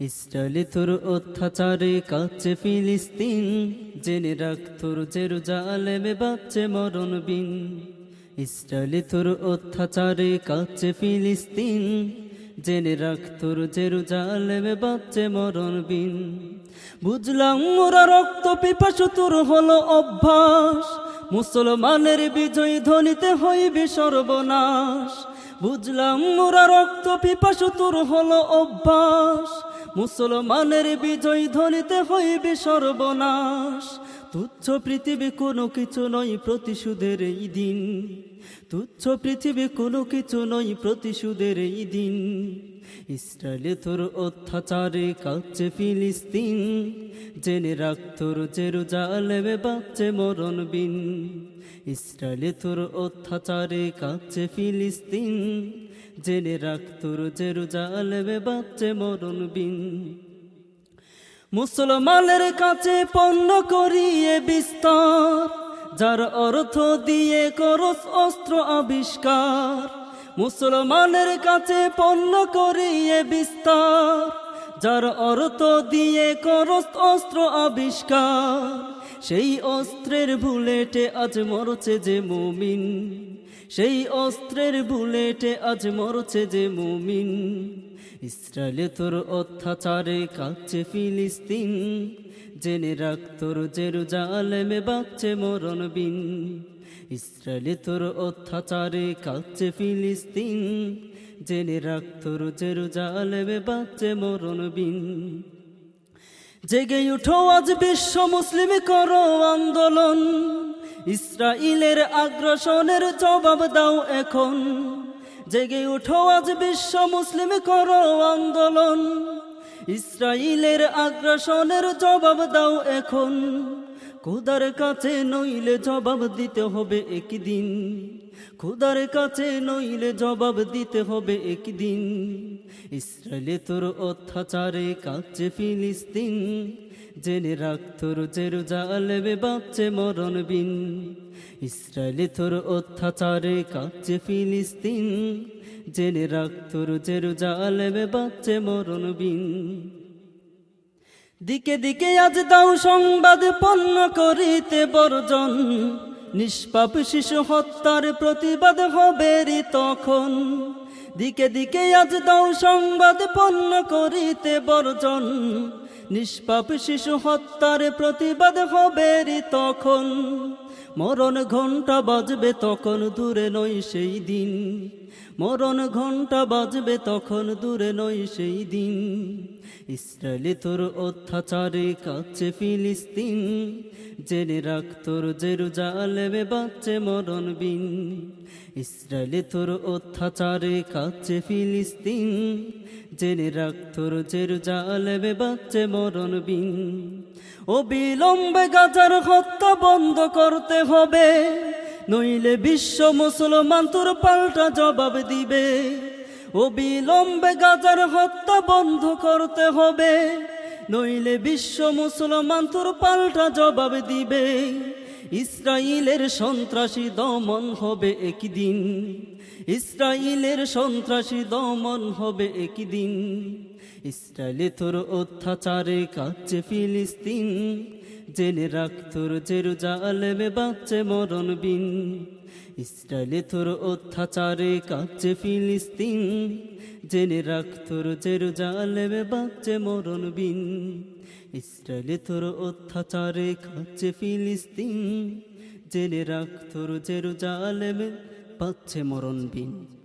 Israeli তোর অত্যাচারে কাছে ফিলিস্তিন। জেনে রাখ তোর জেরুজালেমে বাচ্চে মরণ বিন ইসরায়েলি তোর অত্যাচারে কাছে ফিলিস্তিন। জেনে রাখ তোর জেরুজালেমে বাচ্চে মরণ বিন বুঝলাম মোরা রক্ত পিপাসু তোর হলো অভ্যাস। মুসলমানের বিজয় ধ্বনিতে হইবে সর্বনাশ। বুঝলাম মোরা রক্ত পিপাসু তোর হলো অভ্যাস। মুসলমানের বিজয় ধ্বনিতে হইবে সর্বনাশ। তুচ্ছ পৃথিবী কোনো কিছু নয় প্রতিশোধের এই দিন। তুচ্ছ পৃথিবী কোনো কিছু নয় প্রতিশোধের এই দিন। ইসরায়েলে তোর অত্যাচারে কাচ্ছে ফিলিস্তিন। জেনে রাখ তোর জেরুজালেমে বাচ্চে মরণ বিন ইসরায়েলে তোর অত্যাচারে কাচ্ছে ফিলিস্তিন। জেনে রাখ তোর জেরুজালেমে বাচ্চে মরণ বিন মুসলমানের কাছে পণ্য করিয়ে বিস্তার, যার অর্থ দিয়ে করস অস্ত্র আবিষ্কার। মুসলমানের কাছে পণ্য করিয়ে বিস্তার যার অর্থ দিয়ে করস অস্ত্র আবিষ্কার, সেই অস্ত্রের বুলেটে আজ মরছে যে মুমিন, সেই অস্ত্রের বুলেটে আজ মরছে যে মুমিন। ইসরায়েলে তোর অত্যাচারে কাচ্ছে ফিলিস্তিন, জেনে রাখ তোর জেরুজালেমে বাচ্চে মরণ বিন ইসরায়েলে তোর অত্যাচারে কাচ্ছে ফিলিস্তিন জেনে রাখ তোর জেরুজালেমে বাচ্চে মরণ বিন জেগে উঠো আজ বিশ্ব মুসলিম, করো আন্দোলন। ইসরায়েলের আগ্রাসনের জবাব দাও এখন। জেগে উঠো আজ বিশ্ব মুসলিম, করো আন্দোলন। ইসরায়েলের আগ্রাসনের জবাব দাও এখন। খুদার কাছে নইলে জবাব দিতে হবে একদিন। খুদার কাছে নইলে জবাব দিতে হবে একদিন। ইসরায়েলে তোর অত্যাচারে কাছে ফিলিস্তিন। জেনে রাখ তোর জেরুজালেমে বাচ্চে মরণ বিন ইসরায়েলে তোর অত্যাচারে কাছে ফিলিস্তিন। জেনে রাখ তোর জেরুজালেমে বাচ্চে মরণ বিন দিকে দিকে আজ দাও সংবাদ, পণ্য করিতে বর্জন। নিষ্পাপ শিশু হত্যার প্রতিবাদ হবে তখন। দিকে দিকে আজ দাও সংবাদ, পণ্য করিতে বর্জন। নিষ্পাপ শিশু হত্যার প্রতিবাদ হবে তখন। মরণ ঘণ্টা বাজবে তখন, দূরে নয় সেই দিন। মরণ ঘণ্টা বাজবে তখন, দূরে নয় সেই দিন। ইসরায়েলে তোর অত্যাচারে কাছে ফিলিস্তিন। জেনে রাখ তোর জেরুজালেমে বাচ্চে মরণ বিন ইসরায়েলে তোর অত্যাচারে কাছে ফিলিস্তিন। জেনে রাখ তোর জেরুজালেমে বাচ্চে মরণ বিন ও বিলম্বে গাজার হত্যা বন্ধ করতে হবে, নইলে বিশ্ব মুসলমান তোর পাল্টা জবাব দিবে। ও বিলম্বে গাজার হত্যা বন্ধ করতে হবে। নইলে বিশ্ব মুসলমান তোর পাল্টা জবাব দিবে। ইসরায়েলের সন্ত্রাসী দমন হবে একদিন। ইসরায়েলের সন্ত্রাসী দমন হবে একদিন। ইসরায়েলে তোর অত্যাচারে কাচ্ছে ফিলিস্তিন। জেনে রাখ, তোর জেরুজালেমে বাচ্চে মরণ বিন। ইসরায়েলে তোর অত্যাচারে কাচ্ছে ফিলিস্তিন। জেনে রাখ, তোর জেরুজালেমে বাচ্চে মরণ বিন। ইসরায়েলে তোর অত্যাচারে কাচ্ছে ফিলিস্তিন। জেনে রাখ, তোর জেরুজালেমে বাচ্চে মরণ বিন।